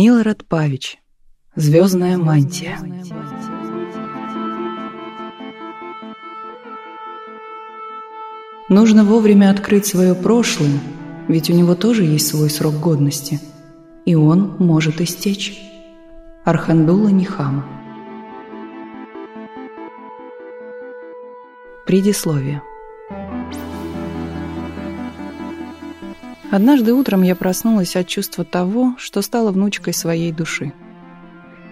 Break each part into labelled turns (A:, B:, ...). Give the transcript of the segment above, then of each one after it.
A: Милорад Павич. Звездная мантия. Нужно вовремя открыть свое прошлое, ведь у него тоже есть свой срок годности, и он может истечь. Архандула Нихама. Предисловие. Однажды утром я проснулась от чувства того, что стала внучкой своей души.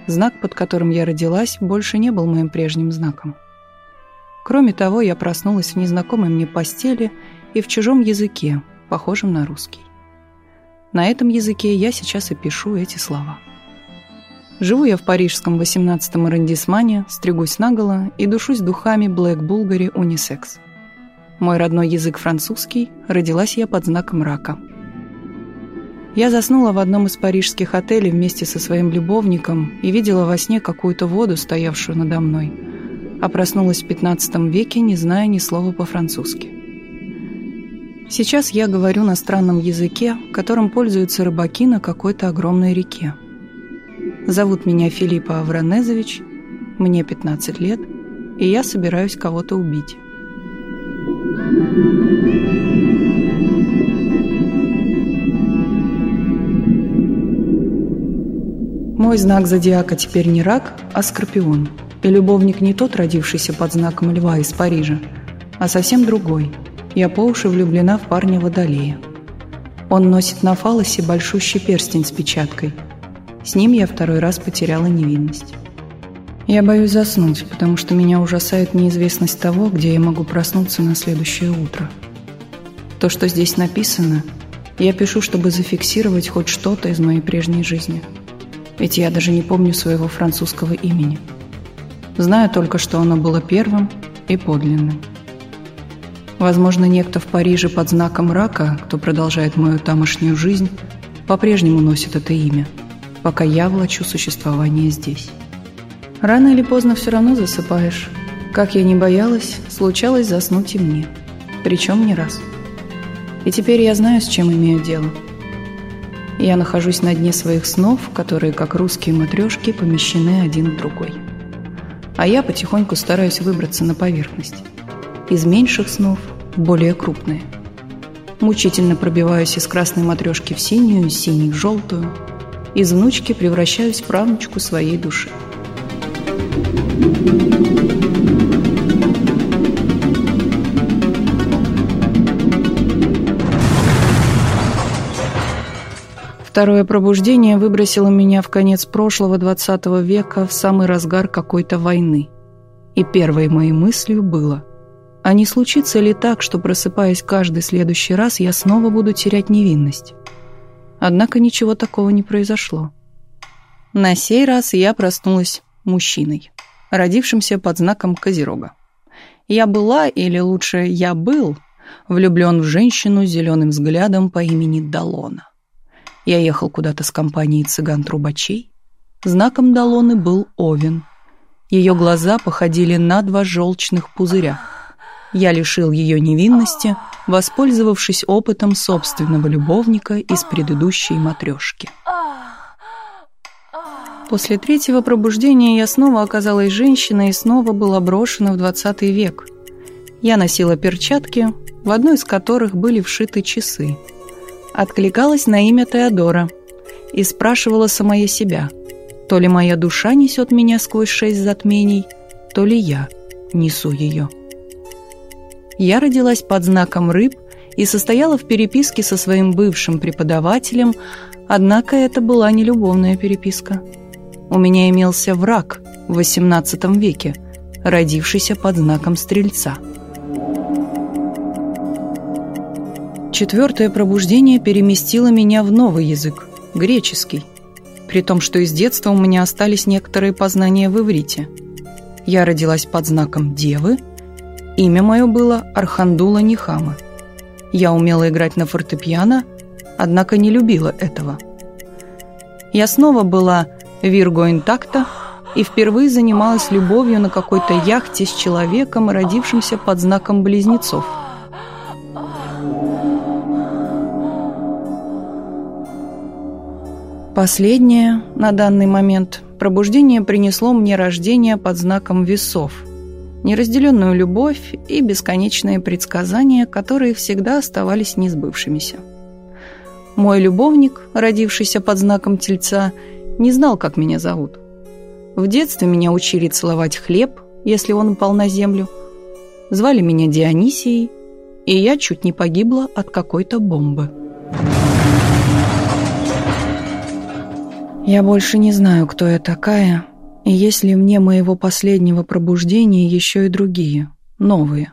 A: Знак, под которым я родилась, больше не был моим прежним знаком. Кроме того, я проснулась в незнакомой мне постели и в чужом языке, похожем на русский. На этом языке я сейчас и пишу эти слова. Живу я в парижском 18-м арендисмане, стригусь наголо и душусь духами Блэк Булгари Унисекс. Мой родной язык французский, родилась я под знаком рака. Я заснула в одном из парижских отелей вместе со своим любовником и видела во сне какую-то воду, стоявшую надо мной, а проснулась в 15 веке, не зная ни слова по-французски. Сейчас я говорю на странном языке, которым пользуются рыбаки на какой-то огромной реке. Зовут меня Филиппа Авранезович, мне 15 лет, и я собираюсь кого-то убить. Мой знак зодиака теперь не рак, а скорпион. И любовник не тот, родившийся под знаком льва из Парижа, а совсем другой. Я по уши влюблена в парня Водолея. Он носит на фалосе большущий перстень с печаткой. С ним я второй раз потеряла невинность. Я боюсь заснуть, потому что меня ужасает неизвестность того, где я могу проснуться на следующее утро. То, что здесь написано, я пишу, чтобы зафиксировать хоть что-то из моей прежней жизни. Ведь я даже не помню своего французского имени. Знаю только, что оно было первым и подлинным. Возможно, некто в Париже под знаком рака, кто продолжает мою тамошнюю жизнь, по-прежнему носит это имя, пока я влачу существование здесь. Рано или поздно все равно засыпаешь. Как я не боялась, случалось заснуть и мне. Причем не раз. И теперь я знаю, с чем имею дело. Я нахожусь на дне своих снов, которые, как русские матрешки, помещены один в другой. А я потихоньку стараюсь выбраться на поверхность. Из меньших снов в более крупные. Мучительно пробиваюсь из красной матрешки в синюю, из синей в желтую. Из внучки превращаюсь в правнучку своей души. Второе пробуждение выбросило меня в конец прошлого XX века в самый разгар какой-то войны. И первой моей мыслью было, а не случится ли так, что, просыпаясь каждый следующий раз, я снова буду терять невинность? Однако ничего такого не произошло. На сей раз я проснулась мужчиной, родившимся под знаком Козерога. Я была, или лучше я был, влюблен в женщину с зеленым взглядом по имени Далона. Я ехал куда-то с компанией цыган-трубачей. Знаком Далоны был Овен. Ее глаза походили на два желчных пузыря. Я лишил ее невинности, воспользовавшись опытом собственного любовника из предыдущей матрешки. После третьего пробуждения я снова оказалась женщиной и снова была брошена в 20 век. Я носила перчатки, в одной из которых были вшиты часы – откликалась на имя Теодора и спрашивала самая себя, то ли моя душа несет меня сквозь шесть затмений, то ли я несу ее. Я родилась под знаком рыб и состояла в переписке со своим бывшим преподавателем, однако это была не любовная переписка. У меня имелся враг в XVIII веке, родившийся под знаком стрельца – Четвертое пробуждение переместило меня в новый язык – греческий. При том, что из детства у меня остались некоторые познания в иврите. Я родилась под знаком Девы. Имя мое было Архандула Нихама. Я умела играть на фортепиано, однако не любила этого. Я снова была Вирго интакта и впервые занималась любовью на какой-то яхте с человеком, родившимся под знаком близнецов – Последнее, на данный момент, пробуждение принесло мне рождение под знаком весов, неразделенную любовь и бесконечные предсказания, которые всегда оставались несбывшимися. Мой любовник, родившийся под знаком тельца, не знал, как меня зовут. В детстве меня учили целовать хлеб, если он упал на землю. Звали меня Дионисией, и я чуть не погибла от какой-то бомбы. Я больше не знаю, кто я такая, и есть ли мне моего последнего пробуждения еще и другие, новые.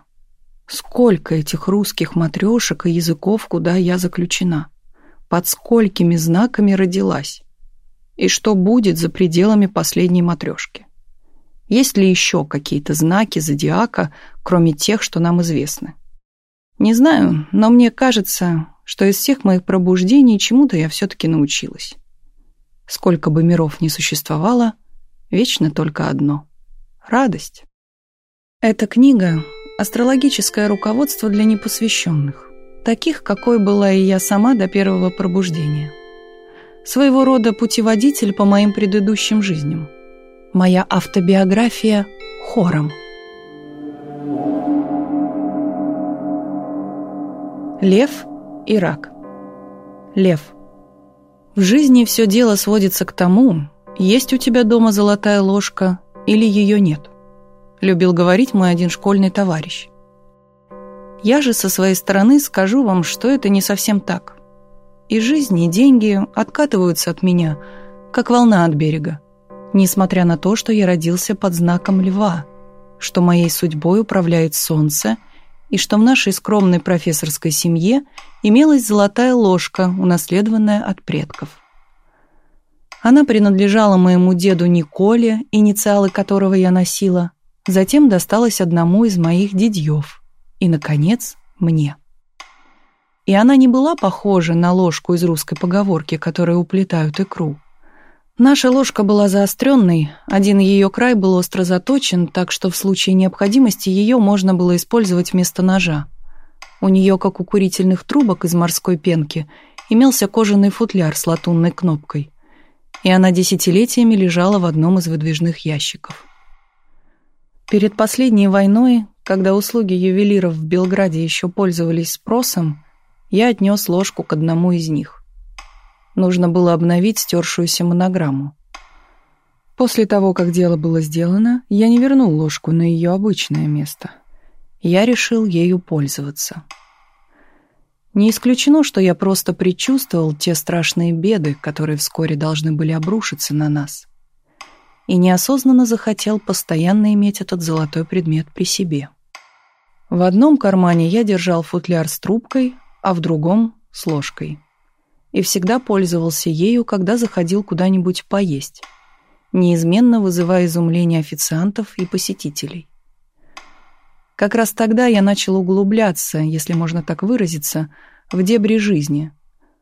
A: Сколько этих русских матрешек и языков, куда я заключена? Под сколькими знаками родилась? И что будет за пределами последней матрешки? Есть ли еще какие-то знаки зодиака, кроме тех, что нам известны? Не знаю, но мне кажется, что из всех моих пробуждений чему-то я все-таки научилась. Сколько бы миров ни существовало, вечно только одно — радость. Эта книга — астрологическое руководство для непосвященных, таких, какой была и я сама до первого пробуждения. Своего рода путеводитель по моим предыдущим жизням. Моя автобиография хором. Лев и рак. Лев — в жизни все дело сводится к тому, есть у тебя дома золотая ложка или ее нет. Любил говорить мой один школьный товарищ. Я же со своей стороны скажу вам, что это не совсем так. И жизнь, и деньги откатываются от меня, как волна от берега, несмотря на то, что я родился под знаком льва, что моей судьбой управляет солнце – и что в нашей скромной профессорской семье имелась золотая ложка, унаследованная от предков. Она принадлежала моему деду Николе, инициалы которого я носила, затем досталась одному из моих дедьев и, наконец, мне. И она не была похожа на ложку из русской поговорки, которой уплетают икру. Наша ложка была заостренной, один ее край был остро заточен, так что в случае необходимости ее можно было использовать вместо ножа. У нее, как у курительных трубок из морской пенки, имелся кожаный футляр с латунной кнопкой, и она десятилетиями лежала в одном из выдвижных ящиков. Перед последней войной, когда услуги ювелиров в Белграде еще пользовались спросом, я отнес ложку к одному из них. Нужно было обновить стершуюся монограмму. После того, как дело было сделано, я не вернул ложку на ее обычное место. Я решил ею пользоваться. Не исключено, что я просто предчувствовал те страшные беды, которые вскоре должны были обрушиться на нас. И неосознанно захотел постоянно иметь этот золотой предмет при себе. В одном кармане я держал футляр с трубкой, а в другом — с ложкой и всегда пользовался ею, когда заходил куда-нибудь поесть, неизменно вызывая изумление официантов и посетителей. Как раз тогда я начал углубляться, если можно так выразиться, в дебри жизни.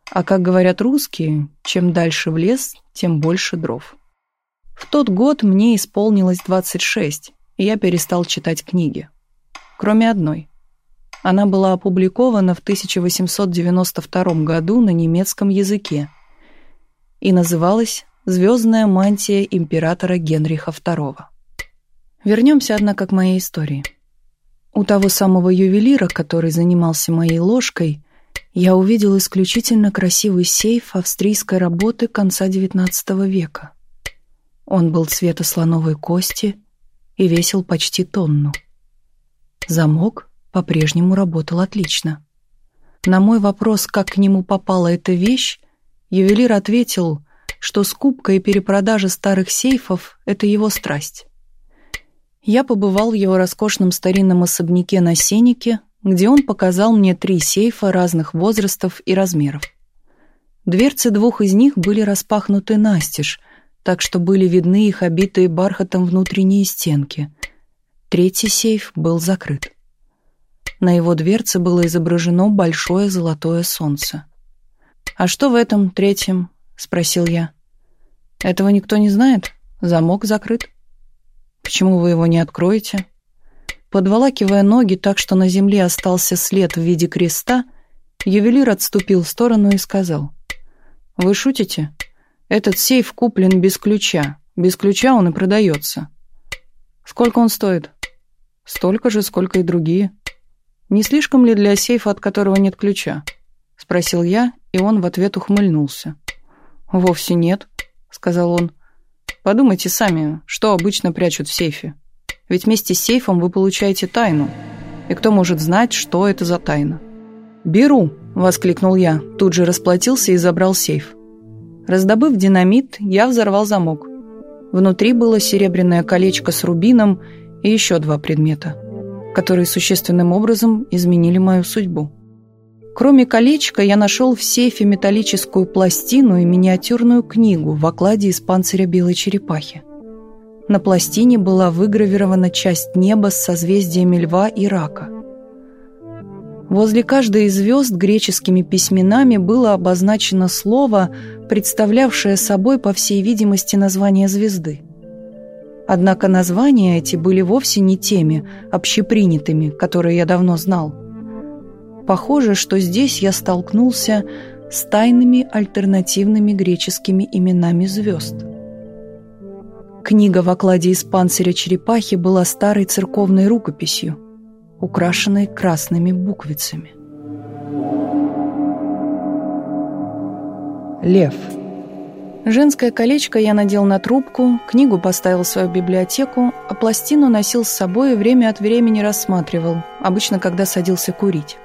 A: А как говорят русские, чем дальше в лес, тем больше дров. В тот год мне исполнилось 26, и я перестал читать книги. Кроме одной. Она была опубликована в 1892 году на немецком языке и называлась «Звездная мантия императора Генриха II». Вернемся, однако, к моей истории. У того самого ювелира, который занимался моей ложкой, я увидел исключительно красивый сейф австрийской работы конца XIX века. Он был цвета слоновой кости и весил почти тонну. Замок по-прежнему работал отлично. На мой вопрос, как к нему попала эта вещь, ювелир ответил, что скупка и перепродажа старых сейфов — это его страсть. Я побывал в его роскошном старинном особняке на Сенике, где он показал мне три сейфа разных возрастов и размеров. Дверцы двух из них были распахнуты настежь, так что были видны их обитые бархатом внутренние стенки. Третий сейф был закрыт. На его дверце было изображено большое золотое солнце. «А что в этом третьем?» — спросил я. «Этого никто не знает? Замок закрыт. Почему вы его не откроете?» Подволакивая ноги так, что на земле остался след в виде креста, ювелир отступил в сторону и сказал. «Вы шутите? Этот сейф куплен без ключа. Без ключа он и продается. Сколько он стоит? Столько же, сколько и другие. Не слишком ли для сейфа, от которого нет ключа? Спросил я, и он в ответ ухмыльнулся. Вовсе нет, сказал он. Подумайте сами, что обычно прячут в сейфе. Ведь вместе с сейфом вы получаете тайну. И кто может знать, что это за тайна? «Беру!» – воскликнул я, тут же расплатился и забрал сейф. Раздобыв динамит, я взорвал замок. Внутри было серебряное колечко с рубином и еще два предмета, которые существенным образом изменили мою судьбу. Кроме колечка, я нашел в сейфе металлическую пластину и миниатюрную книгу в окладе из панциря белой черепахи. На пластине была выгравирована часть неба с созвездиями льва и рака – Возле каждой из звезд греческими письменами было обозначено слово, представлявшее собой, по всей видимости, название звезды. Однако названия эти были вовсе не теми, общепринятыми, которые я давно знал. Похоже, что здесь я столкнулся с тайными альтернативными греческими именами звезд. Книга в окладе из панциря черепахи была старой церковной рукописью – украшенной красными буквицами. Лев. Женское колечко я надел на трубку, книгу поставил в свою библиотеку, а пластину носил с собой и время от времени рассматривал, обычно когда садился курить.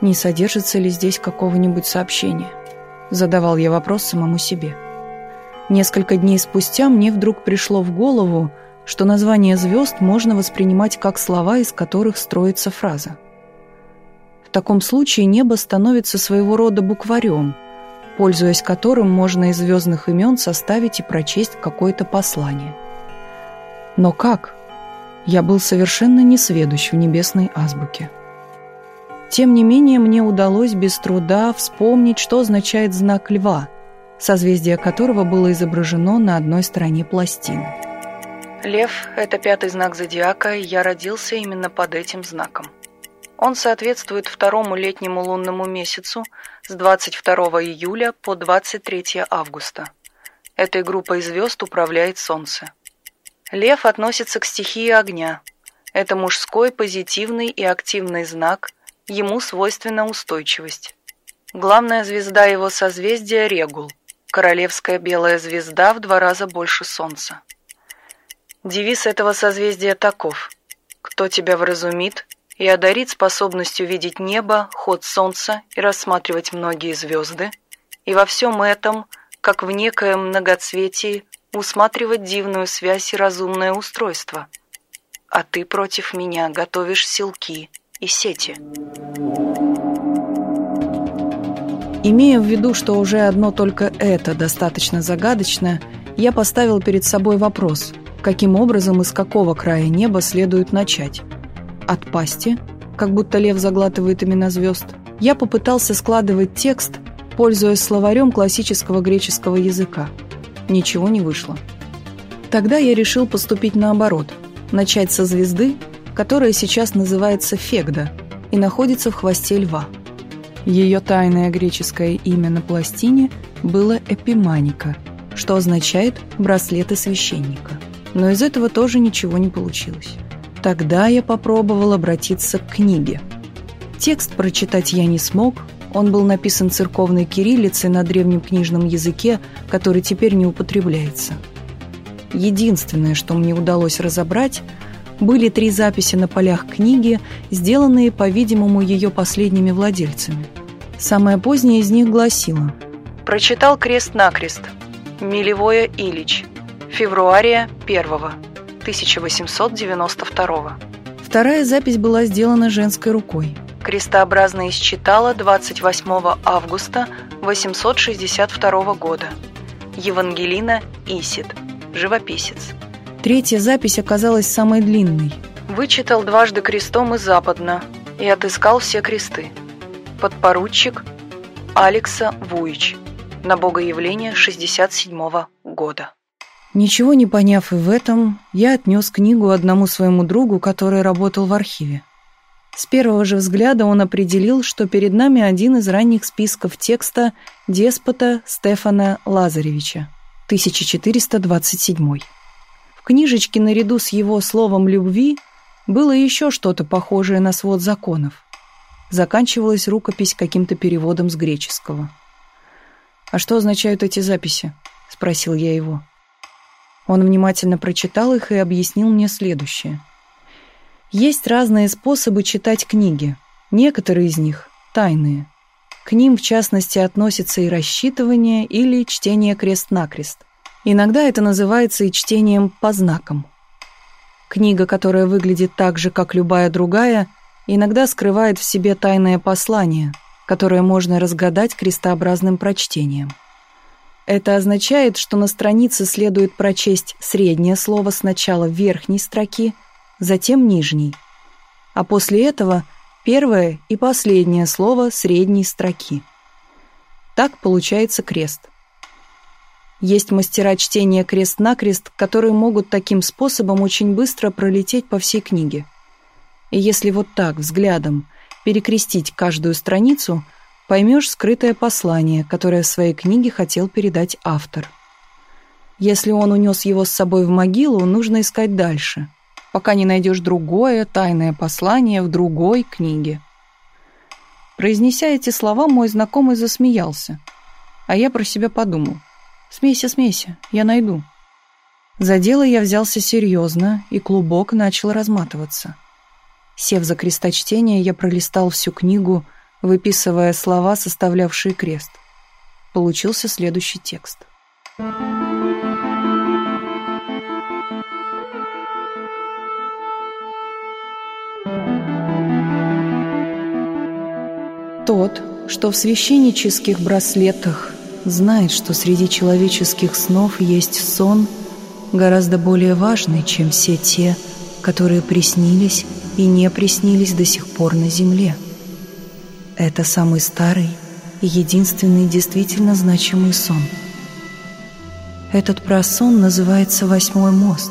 A: Не содержится ли здесь какого-нибудь сообщения? Задавал я вопрос самому себе. Несколько дней спустя мне вдруг пришло в голову, что название звезд можно воспринимать как слова, из которых строится фраза. В таком случае небо становится своего рода букварем, пользуясь которым можно из звездных имен составить и прочесть какое-то послание. Но как? Я был совершенно несведущ в небесной азбуке. Тем не менее, мне удалось без труда вспомнить, что означает знак льва, созвездие которого было изображено на одной стороне пластины. Лев – это пятый знак зодиака, и я родился именно под этим знаком. Он соответствует второму летнему лунному месяцу с 22 июля по 23 августа. Этой группой звезд управляет Солнце. Лев относится к стихии огня. Это мужской, позитивный и активный знак, ему свойственна устойчивость. Главная звезда его созвездия – Регул, королевская белая звезда в два раза больше Солнца. Девиз этого созвездия таков. Кто тебя вразумит и одарит способностью видеть небо, ход солнца и рассматривать многие звезды, и во всем этом, как в некоем многоцветии, усматривать дивную связь и разумное устройство. А ты против меня готовишь силки и сети. Имея в виду, что уже одно только это достаточно загадочно, я поставил перед собой вопрос – каким образом и с какого края неба следует начать. От пасти, как будто лев заглатывает имена звезд, я попытался складывать текст, пользуясь словарем классического греческого языка. Ничего не вышло. Тогда я решил поступить наоборот, начать со звезды, которая сейчас называется Фегда и находится в хвосте льва. Ее тайное греческое имя на пластине было Эпиманика, что означает «браслеты священника» но из этого тоже ничего не получилось. Тогда я попробовал обратиться к книге. Текст прочитать я не смог, он был написан церковной кириллицей на древнем книжном языке, который теперь не употребляется. Единственное, что мне удалось разобрать, были три записи на полях книги, сделанные, по-видимому, ее последними владельцами. Самая поздняя из них гласила «Прочитал крест-накрест. Милевое Ильич. Февруария 1 1892 Вторая запись была сделана женской рукой. Крестообразно исчитала 28 августа 862 года. Евангелина Исид, живописец. Третья запись оказалась самой длинной. Вычитал дважды крестом и западно и отыскал все кресты. Подпоручик Алекса Вуич на Богоявление 67 -го года. Ничего не поняв и в этом, я отнес книгу одному своему другу, который работал в архиве. С первого же взгляда он определил, что перед нами один из ранних списков текста деспота Стефана Лазаревича, 1427. В книжечке наряду с его словом «любви» было еще что-то похожее на свод законов. Заканчивалась рукопись каким-то переводом с греческого. «А что означают эти записи?» — спросил я его. Он внимательно прочитал их и объяснил мне следующее — есть разные способы читать книги. Некоторые из них тайные. К ним, в частности, относится и рассчитывание или чтение крест-накрест. Иногда это называется и чтением по знакам. Книга, которая выглядит так же, как любая другая, иногда скрывает в себе тайное послание, которое можно разгадать крестообразным прочтением. Это означает, что на странице следует прочесть среднее слово сначала верхней строки – затем нижний, а после этого первое и последнее слово средней строки. Так получается крест. Есть мастера чтения крест-накрест, которые могут таким способом очень быстро пролететь по всей книге. И если вот так, взглядом, перекрестить каждую страницу, поймешь скрытое послание, которое в своей книге хотел передать автор. Если он унес его с собой в могилу, нужно искать дальше – пока не найдешь другое тайное послание в другой книге. Произнеся эти слова, мой знакомый засмеялся, а я про себя подумал. «Смейся, смейся, я найду». За дело я взялся серьезно, и клубок начал разматываться. Сев за кресточтение, я пролистал всю книгу, выписывая слова, составлявшие крест. Получился следующий текст. Тот, что в священнических браслетах знает, что среди человеческих снов есть сон, гораздо более важный, чем все те, которые приснились и не приснились до сих пор на земле. Это самый старый и единственный действительно значимый сон. Этот прасон называется «Восьмой мост».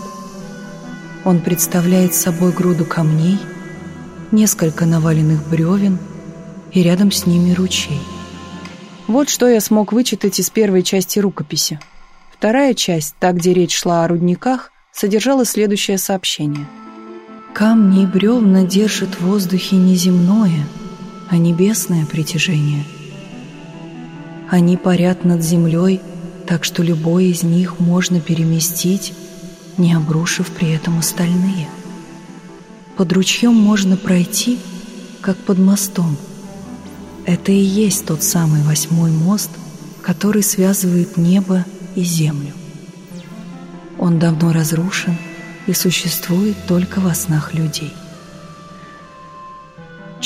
A: Он представляет собой груду камней, несколько наваленных бревен – и рядом с ними ручей. Вот что я смог вычитать из первой части рукописи. Вторая часть, та, где речь шла о рудниках, содержала следующее сообщение. «Камни и бревна держат в воздухе не земное, а небесное притяжение. Они парят над землей, так что любой из них можно переместить, не обрушив при этом остальные. Под ручьем можно пройти, как под мостом – это и есть тот самый восьмой мост, который связывает небо и землю. Он давно разрушен и существует только во снах людей.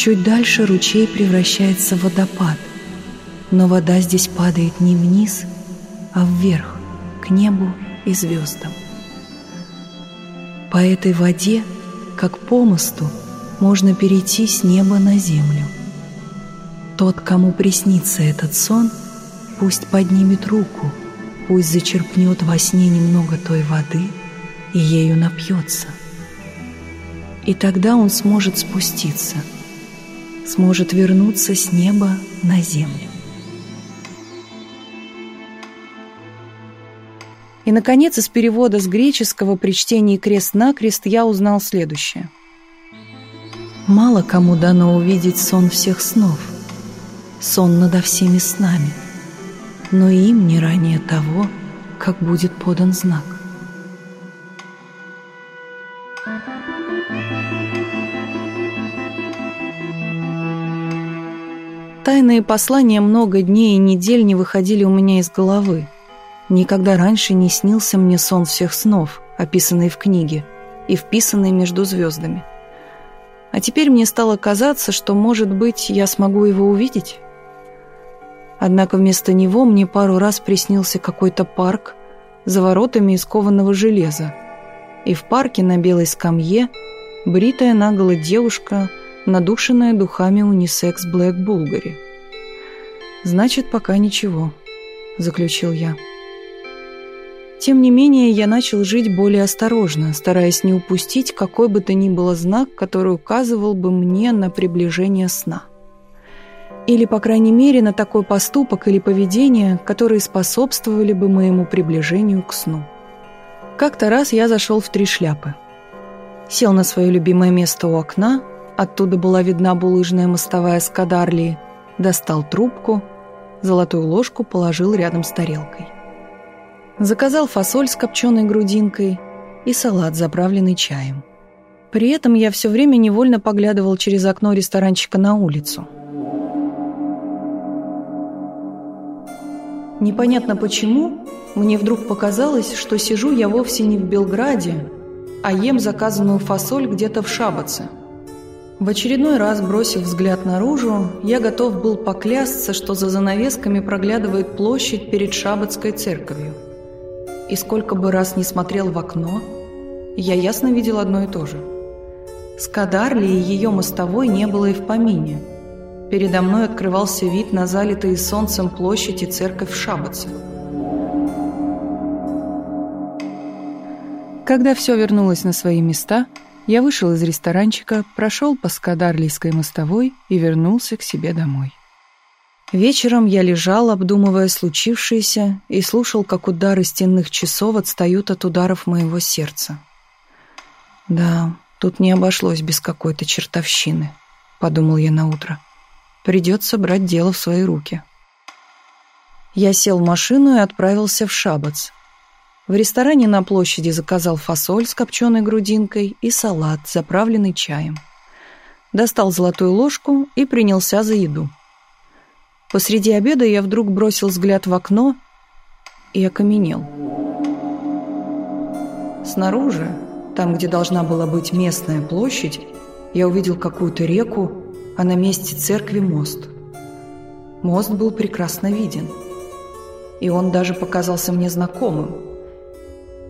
A: Чуть дальше ручей превращается в водопад, но вода здесь падает не вниз, а вверх, к небу и звездам. По этой воде, как по мосту, можно перейти с неба на землю – тот, кому приснится этот сон, пусть поднимет руку, пусть зачерпнет во сне немного той воды и ею напьется. И тогда он сможет спуститься, сможет вернуться с неба на землю. И, наконец, из перевода с греческого при чтении «крест-накрест» я узнал следующее. «Мало кому дано увидеть сон всех снов – сон надо всеми снами, но им не ранее того, как будет подан знак. Тайные послания много дней и недель не выходили у меня из головы. Никогда раньше не снился мне сон всех снов, описанный в книге и вписанный между звездами. А теперь мне стало казаться, что, может быть, я смогу его увидеть. Однако вместо него мне пару раз приснился какой-то парк за воротами из кованого железа. И в парке на белой скамье бритая наголо девушка, надушенная духами унисекс Блэк Булгари. «Значит, пока ничего», — заключил я. Тем не менее, я начал жить более осторожно, стараясь не упустить какой бы то ни было знак, который указывал бы мне на приближение сна. Или, по крайней мере, на такой поступок или поведение, которые способствовали бы моему приближению к сну. Как-то раз я зашел в три шляпы. Сел на свое любимое место у окна, оттуда была видна булыжная мостовая с Кадарлии, достал трубку, золотую ложку положил рядом с тарелкой. Заказал фасоль с копченой грудинкой и салат, заправленный чаем. При этом я все время невольно поглядывал через окно ресторанчика на улицу – Непонятно почему, мне вдруг показалось, что сижу я вовсе не в Белграде, а ем заказанную фасоль где-то в Шабаце. В очередной раз, бросив взгляд наружу, я готов был поклясться, что за занавесками проглядывает площадь перед Шабатской церковью. И сколько бы раз не смотрел в окно, я ясно видел одно и то же. Скадарли и ее мостовой не было и в помине – Передо мной открывался вид на залитые солнцем площадь и церковь в Шабаце. Когда все вернулось на свои места, я вышел из ресторанчика, прошел по Скадарлийской мостовой и вернулся к себе домой. Вечером я лежал, обдумывая случившееся, и слушал, как удары стенных часов отстают от ударов моего сердца. «Да, тут не обошлось без какой-то чертовщины», — подумал я наутро. утро. Придется брать дело в свои руки. Я сел в машину и отправился в Шабац. В ресторане на площади заказал фасоль с копченой грудинкой и салат, заправленный чаем. Достал золотую ложку и принялся за еду. Посреди обеда я вдруг бросил взгляд в окно и окаменел. Снаружи, там, где должна была быть местная площадь, я увидел какую-то реку, а на месте церкви мост. Мост был прекрасно виден, и он даже показался мне знакомым.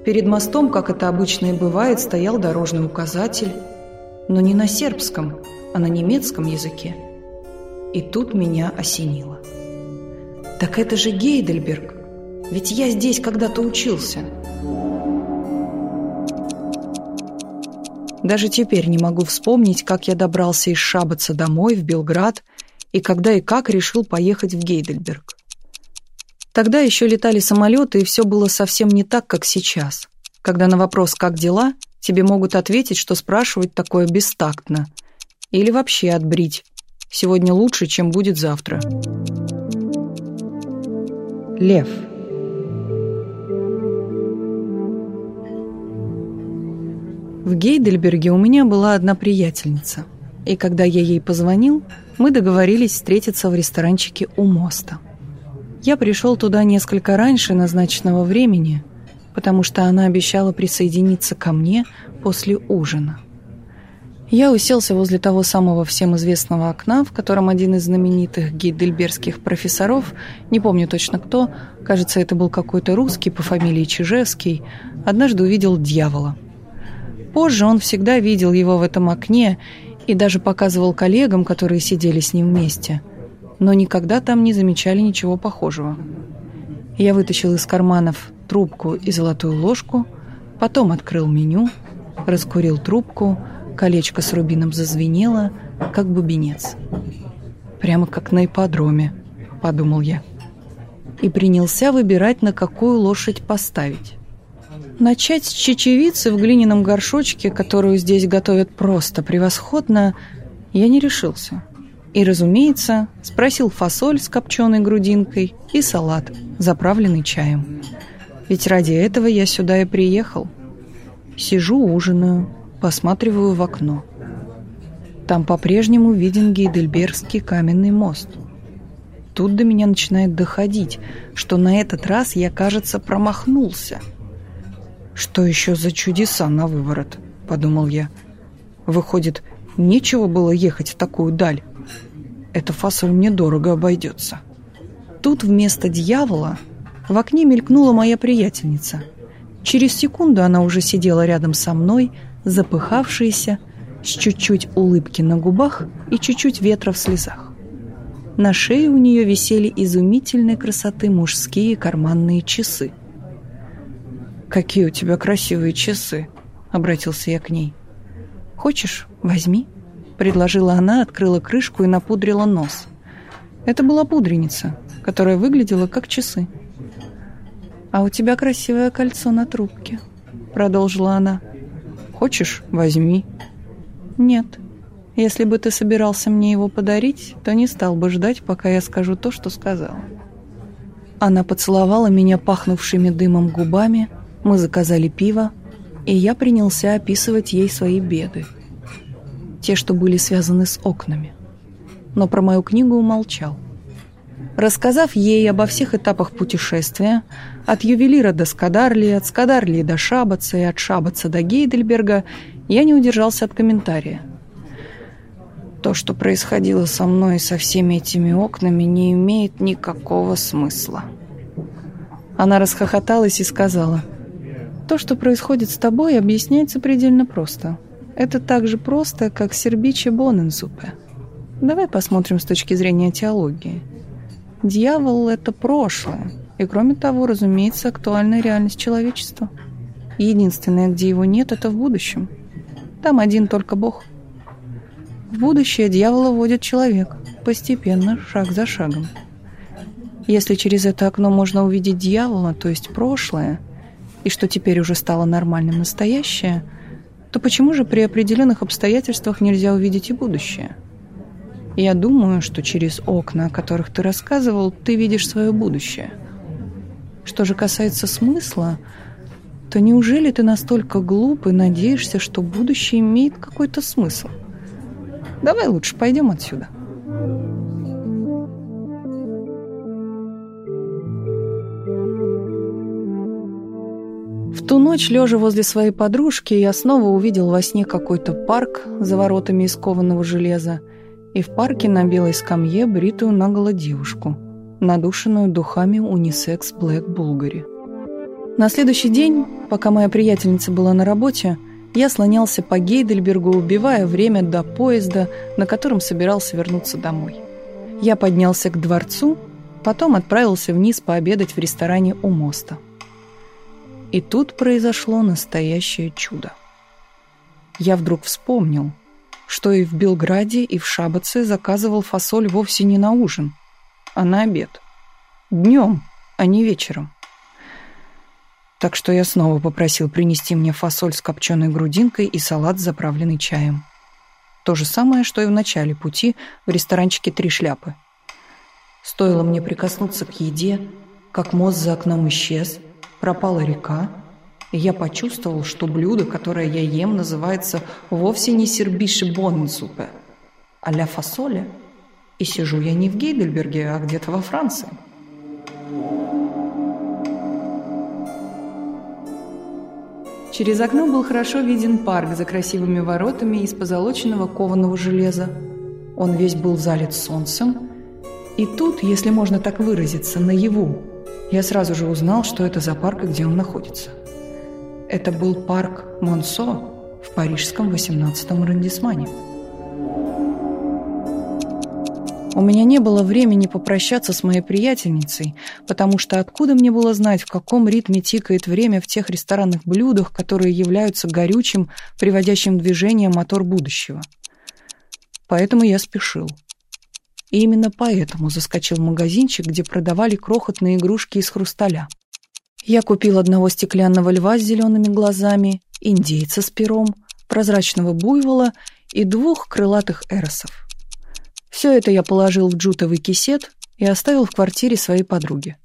A: Перед мостом, как это обычно и бывает, стоял дорожный указатель, но не на сербском, а на немецком языке. И тут меня осенило. «Так это же Гейдельберг! Ведь я здесь когда-то учился!» Даже теперь не могу вспомнить, как я добрался из Шабаца домой, в Белград, и когда и как решил поехать в Гейдельберг. Тогда еще летали самолеты, и все было совсем не так, как сейчас, когда на вопрос «как дела?» тебе могут ответить, что спрашивать такое бестактно. Или вообще отбрить. Сегодня лучше, чем будет завтра. Лев. В Гейдельберге у меня была одна приятельница, и когда я ей позвонил, мы договорились встретиться в ресторанчике у моста. Я пришел туда несколько раньше назначенного времени, потому что она обещала присоединиться ко мне после ужина. Я уселся возле того самого всем известного окна, в котором один из знаменитых гейдельбергских профессоров, не помню точно кто, кажется, это был какой-то русский по фамилии Чижевский, однажды увидел дьявола – Позже он всегда видел его в этом окне и даже показывал коллегам, которые сидели с ним вместе, но никогда там не замечали ничего похожего. Я вытащил из карманов трубку и золотую ложку, потом открыл меню, раскурил трубку, колечко с рубином зазвенело, как бубенец. «Прямо как на ипподроме», — подумал я. И принялся выбирать, на какую лошадь поставить. Начать с чечевицы в глиняном горшочке, которую здесь готовят просто превосходно, я не решился. И, разумеется, спросил фасоль с копченой грудинкой и салат, заправленный чаем. Ведь ради этого я сюда и приехал. Сижу, ужинаю, посматриваю в окно. Там по-прежнему виден Гейдельбергский каменный мост. Тут до меня начинает доходить, что на этот раз я, кажется, промахнулся – «Что еще за чудеса на выворот?» – подумал я. «Выходит, нечего было ехать в такую даль. Эта фасоль мне дорого обойдется». Тут вместо дьявола в окне мелькнула моя приятельница. Через секунду она уже сидела рядом со мной, запыхавшаяся, с чуть-чуть улыбки на губах и чуть-чуть ветра в слезах. На шее у нее висели изумительной красоты мужские карманные часы – «Какие у тебя красивые часы!» — обратился я к ней. «Хочешь, возьми?» — предложила она, открыла крышку и напудрила нос. Это была пудреница, которая выглядела как часы. «А у тебя красивое кольцо на трубке», — продолжила она. «Хочешь, возьми». «Нет. Если бы ты собирался мне его подарить, то не стал бы ждать, пока я скажу то, что сказала». Она поцеловала меня пахнувшими дымом губами, мы заказали пиво, и я принялся описывать ей свои беды. Те, что были связаны с окнами. Но про мою книгу умолчал. Рассказав ей обо всех этапах путешествия, от ювелира до Скадарли, от Скадарли до Шабаца и от Шабаца до Гейдельберга, я не удержался от комментария. То, что происходило со мной и со всеми этими окнами, не имеет никакого смысла. Она расхохоталась и сказала, «То, что происходит с тобой, объясняется предельно просто. Это так же просто, как сербиче Боненсупе. Давай посмотрим с точки зрения теологии. Дьявол — это прошлое, и кроме того, разумеется, актуальная реальность человечества. Единственное, где его нет, это в будущем. Там один только Бог. В будущее дьявола вводит человек, постепенно, шаг за шагом. Если через это окно можно увидеть дьявола, то есть прошлое, и что теперь уже стало нормальным настоящее, то почему же при определенных обстоятельствах нельзя увидеть и будущее? Я думаю, что через окна, о которых ты рассказывал, ты видишь свое будущее. Что же касается смысла, то неужели ты настолько глуп и надеешься, что будущее имеет какой-то смысл? Давай лучше пойдем отсюда. Ночь, лежа возле своей подружки, я снова увидел во сне какой-то парк за воротами из железа и в парке на белой скамье бритую наголо девушку, надушенную духами унисекс Блэк Булгари. На следующий день, пока моя приятельница была на работе, я слонялся по Гейдельбергу, убивая время до поезда, на котором собирался вернуться домой. Я поднялся к дворцу, потом отправился вниз пообедать в ресторане у моста. И тут произошло настоящее чудо. Я вдруг вспомнил, что и в Белграде, и в Шабаце заказывал фасоль вовсе не на ужин, а на обед. Днем, а не вечером. Так что я снова попросил принести мне фасоль с копченой грудинкой и салат, заправленный чаем. То же самое, что и в начале пути в ресторанчике «Три шляпы». Стоило мне прикоснуться к еде, как мост за окном исчез — пропала река, и я почувствовал, что блюдо, которое я ем, называется вовсе не сербиши боннсупе, а ля фасоле. И сижу я не в Гейдельберге, а где-то во Франции. Через окно был хорошо виден парк за красивыми воротами из позолоченного кованого железа. Он весь был залит солнцем. И тут, если можно так выразиться, наяву, я сразу же узнал, что это за парк и где он находится. Это был парк Монсо в парижском 18-м арендисмане. У меня не было времени попрощаться с моей приятельницей, потому что откуда мне было знать, в каком ритме тикает время в тех ресторанных блюдах, которые являются горючим, приводящим движение мотор будущего. Поэтому я спешил. И именно поэтому заскочил в магазинчик, где продавали крохотные игрушки из хрусталя. Я купил одного стеклянного льва с зелеными глазами, индейца с пером, прозрачного буйвола и двух крылатых эросов. Все это я положил в джутовый кисет и оставил в квартире своей подруги.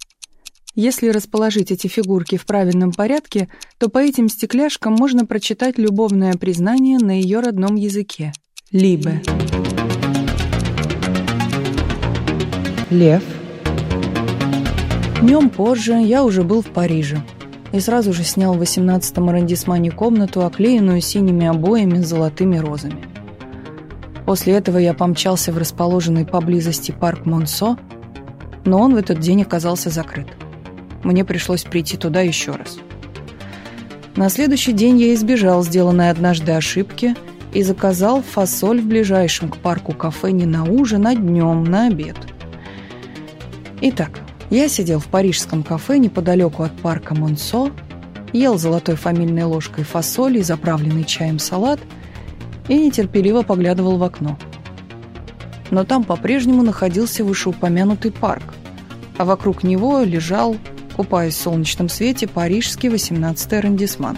A: Если расположить эти фигурки в правильном порядке, то по этим стекляшкам можно прочитать любовное признание на ее родном языке — «Либе». Лев. Днем позже я уже был в Париже и сразу же снял в 18-м арендисмане комнату, оклеенную синими обоями с золотыми розами. После этого я помчался в расположенный поблизости парк Монсо, но он в этот день оказался закрыт. Мне пришлось прийти туда еще раз. На следующий день я избежал сделанной однажды ошибки и заказал фасоль в ближайшем к парку кафе не на ужин, а днем, на обед – Итак, я сидел в парижском кафе неподалеку от парка Монсо ел золотой фамильной ложкой фасоль и заправленный чаем салат и нетерпеливо поглядывал в окно. Но там по-прежнему находился вышеупомянутый парк, а вокруг него лежал, купаясь в солнечном свете, парижский 18-й арендисман.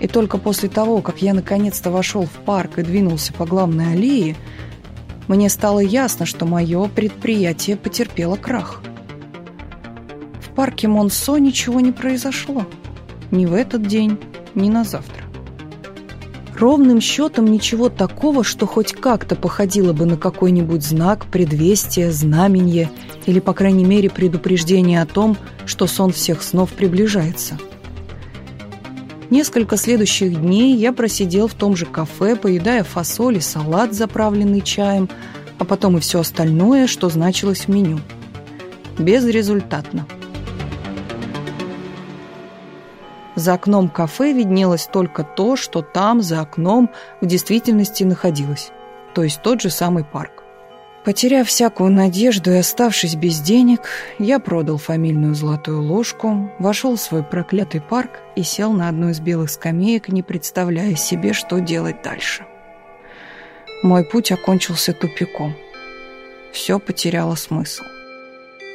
A: И только после того, как я наконец-то вошел в парк и двинулся по главной аллее, мне стало ясно, что мое предприятие потерпело крах. В парке Монсо ничего не произошло. Ни в этот день, ни на завтра. Ровным счетом ничего такого, что хоть как-то походило бы на какой-нибудь знак, предвестие, знаменье или, по крайней мере, предупреждение о том, что сон всех снов приближается. Несколько следующих дней я просидел в том же кафе, поедая фасоль и салат, заправленный чаем, а потом и все остальное, что значилось в меню. Безрезультатно. За окном кафе виднелось только то, что там, за окном, в действительности находилось, то есть тот же самый парк. Потеряв всякую надежду и оставшись без денег, я продал фамильную золотую ложку, вошел в свой проклятый парк и сел на одну из белых скамеек, не представляя себе, что делать дальше. Мой путь окончился тупиком. Все потеряло смысл.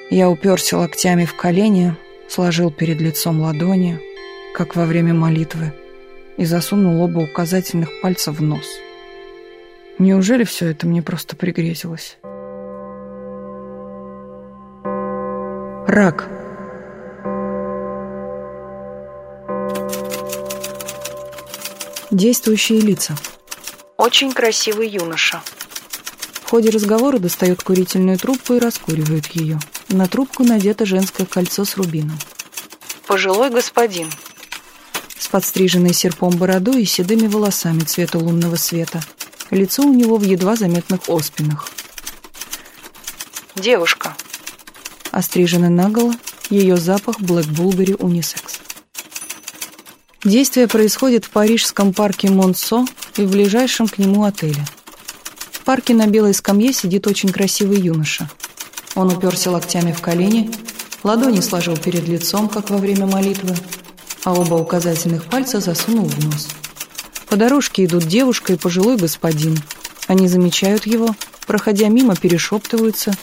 A: Я уперся локтями в колени, сложил перед лицом ладони — как во время молитвы, и засунул оба указательных пальца в нос. Неужели все это мне просто пригрезилось? Рак. Действующие лица. Очень красивый юноша. В ходе разговора достает курительную трубку и раскуривает ее. На трубку надето женское кольцо с рубином. Пожилой господин с подстриженной серпом бородой и седыми волосами цвета лунного света. Лицо у него в едва заметных оспинах. Девушка. Острижена наголо, ее запах Блэк Булбери унисекс. Действие происходит в парижском парке Монсо и в ближайшем к нему отеле. В парке на белой скамье сидит очень красивый юноша. Он уперся локтями в колени, ладони сложил перед лицом, как во время молитвы, а оба указательных пальца засунул в нос. По дорожке идут девушка и пожилой господин. Они замечают его, проходя мимо, перешептываются,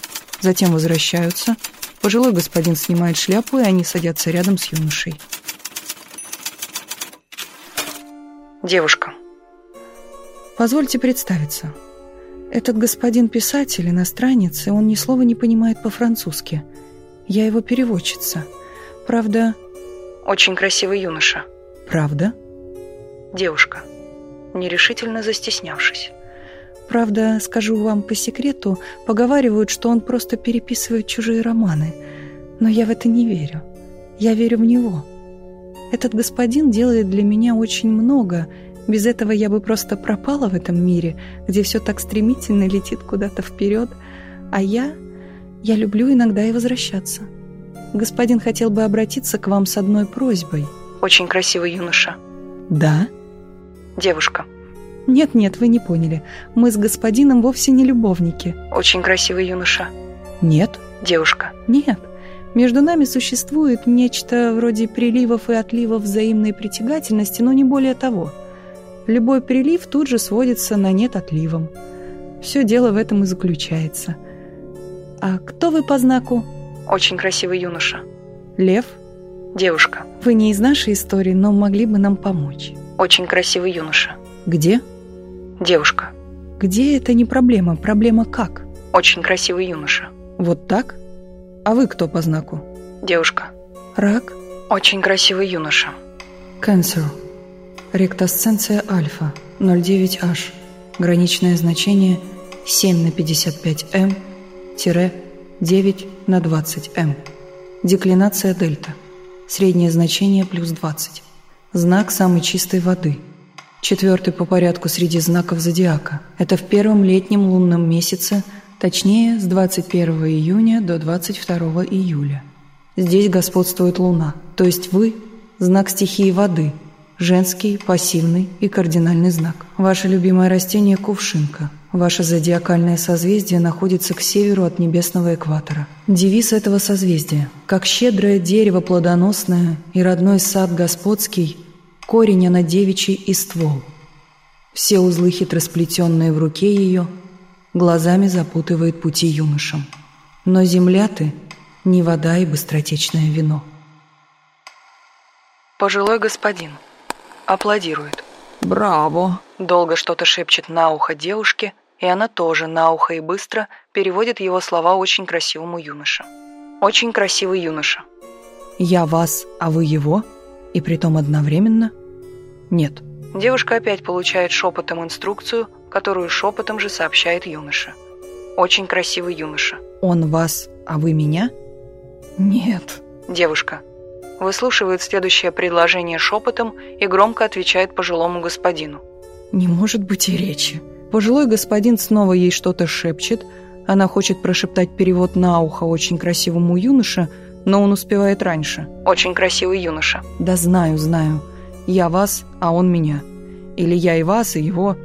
A: затем возвращаются. Пожилой господин снимает шляпу, и они садятся рядом с юношей. Девушка. Позвольте представиться. Этот господин писатель, иностранец, и он ни слова не понимает по-французски. Я его переводчица. Правда, очень красивый юноша. Правда? Девушка, нерешительно застеснявшись. Правда, скажу вам по секрету, поговаривают, что он просто переписывает чужие романы. Но я в это не верю. Я верю в него. Этот господин делает для меня очень много. Без этого я бы просто пропала в этом мире, где все так стремительно летит куда-то вперед. А я... Я люблю иногда и возвращаться. Господин хотел бы обратиться к вам с одной просьбой. Очень красивый юноша. Да? Девушка. Нет-нет, вы не поняли. Мы с господином вовсе не любовники. Очень красивый юноша. Нет. Девушка. Нет. Между нами существует нечто вроде приливов и отливов взаимной притягательности, но не более того. Любой прилив тут же сводится на нет отливом. Все дело в этом и заключается. А кто вы по знаку? Очень красивый юноша. Лев? Девушка. Вы не из нашей истории, но могли бы нам помочь. Очень красивый юноша. Где? Девушка. Где это не проблема, проблема как? Очень красивый юноша. Вот так? А вы кто по знаку? Девушка. Рак? Очень красивый юноша. Cancer. Ректосценция альфа 09H. Граничное значение 7 на 55М 9 на 20М. Деклинация дельта. Среднее значение плюс 20. Знак самой чистой воды. Четвертый по порядку среди знаков зодиака. Это в первом летнем лунном месяце, точнее с 21 июня до 22 июля. Здесь господствует луна, то есть вы – знак стихии воды, женский, пассивный и кардинальный знак. Ваше любимое растение – кувшинка. Ваше зодиакальное созвездие находится к северу от небесного экватора. Девиз этого созвездия – «Как щедрое дерево плодоносное и родной сад господский, корень она девичий и ствол». Все узлы хитросплетенные в руке ее глазами запутывает пути юношам. Но земля ты – не вода и быстротечное вино. Пожилой господин аплодирует.
B: «Браво!»
A: Долго что-то шепчет на ухо девушке, и она тоже на ухо и быстро переводит его слова очень красивому юноше. Очень красивый юноша. «Я вас, а вы его?» И притом одновременно? Нет. Девушка опять получает шепотом инструкцию, которую шепотом же сообщает юноша. Очень красивый юноша. «Он вас, а вы меня?» «Нет». Девушка выслушивает следующее предложение шепотом и громко отвечает пожилому господину. «Не может быть и речи». Пожилой господин снова ей что-то шепчет. Она хочет прошептать перевод на ухо очень красивому юноше, но он успевает раньше. «Очень красивый юноша». «Да знаю, знаю. Я вас, а он меня. Или я и вас, и его.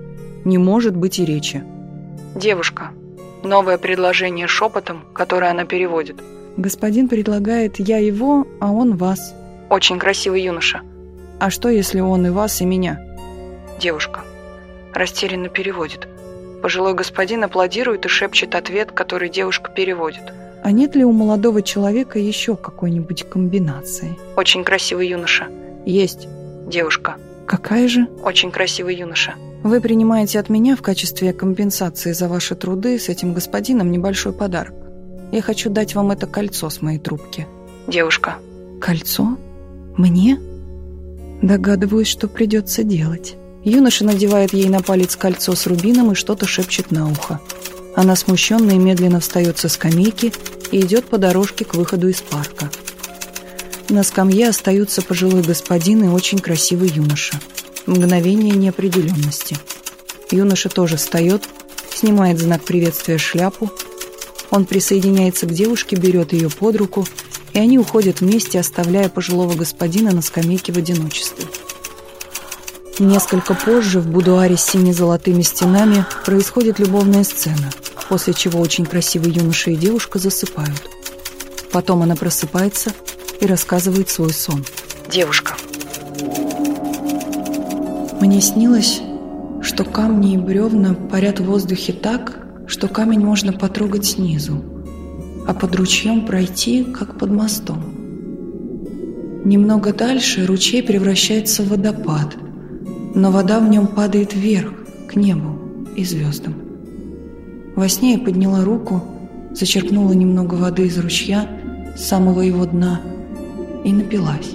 A: Не может быть и речи». «Девушка». Новое предложение шепотом, которое она переводит. Господин предлагает «я его, а он вас». Очень красивый юноша. А что, если он и вас, и меня? Девушка. Растерянно переводит. Пожилой господин аплодирует и шепчет ответ, который девушка переводит. А нет ли у молодого человека еще какой-нибудь комбинации? Очень красивый юноша. Есть. Девушка. Какая же? Очень красивый юноша. Вы принимаете от меня в качестве компенсации за ваши труды с этим господином небольшой подарок. Я хочу дать вам это кольцо с моей трубки. Девушка. Кольцо? Мне? Догадываюсь, что придется делать. Юноша надевает ей на палец кольцо с рубином и что-то шепчет на ухо. Она смущенно и медленно встает со скамейки и идет по дорожке к выходу из парка. На скамье остаются пожилой господин и очень красивый юноша. Мгновение неопределенности. Юноша тоже встает, снимает знак приветствия шляпу, он присоединяется к девушке, берет ее под руку, и они уходят вместе, оставляя пожилого господина на скамейке в одиночестве. Несколько позже в будуаре с сине-золотыми стенами происходит любовная сцена, после чего очень красивый юноша и девушка засыпают. Потом она просыпается и рассказывает свой сон. Девушка. Мне снилось, что камни и бревна парят в воздухе так, что камень можно потрогать снизу, а под ручьем пройти, как под мостом. Немного дальше ручей превращается в водопад, но вода в нем падает вверх, к небу и звездам. Во сне я подняла руку, зачерпнула немного воды из ручья, с самого его дна, и напилась.